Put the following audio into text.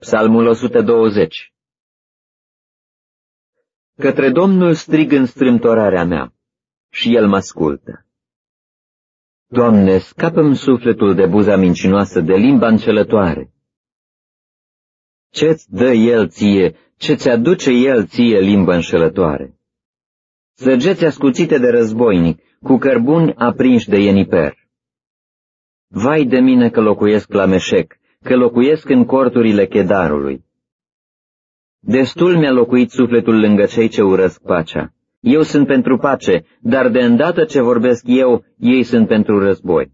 Psalmul 120 Către Domnul strig în strâmtorarea mea și El mă ascultă. Doamne, scapă-mi sufletul de buza mincinoasă, de limba încelătoare. Ce-ți dă El ție, ce-ți aduce El ție limba înșelătoare? Săgeți ascuțite de războinic, cu cărbuni aprinși de ieniper. Vai de mine că locuiesc la Meșec, că locuiesc în corturile chedarului. Destul mi-a locuit sufletul lângă cei ce urăsc pacea. Eu sunt pentru pace, dar de îndată ce vorbesc eu, ei sunt pentru război.